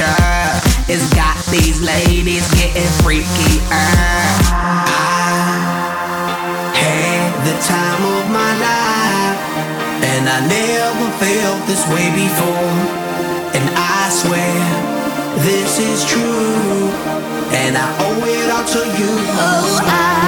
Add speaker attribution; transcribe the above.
Speaker 1: picture It's got these ladies getting freaky. Uh. I
Speaker 2: had the time of my life And I never felt this way before And I swear this is true And I owe it all to you oh, I